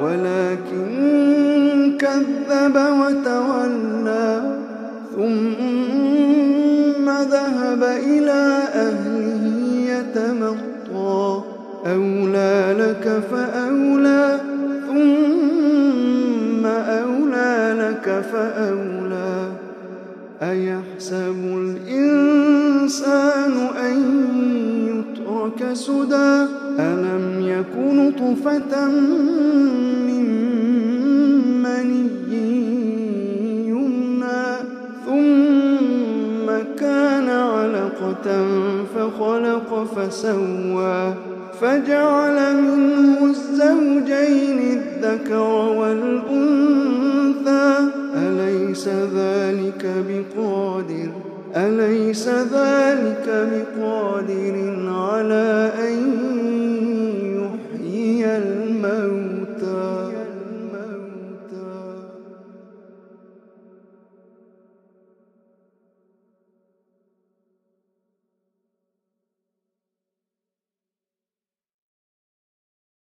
ولكن كذب وتولى ثم ذهب إلى أهله يتمطى. أولى لك فأولى ثم أولى لك فأولى. أيحسب الإنسان أن ترك سدى ألم يكن طفة من مني يمنى؟ ثم كان علقة فخلق فسوى فجعل منه الزوجين الذكر والأنثى. أليس ذلك بقادر؟ أليس ذلك بقادر على أن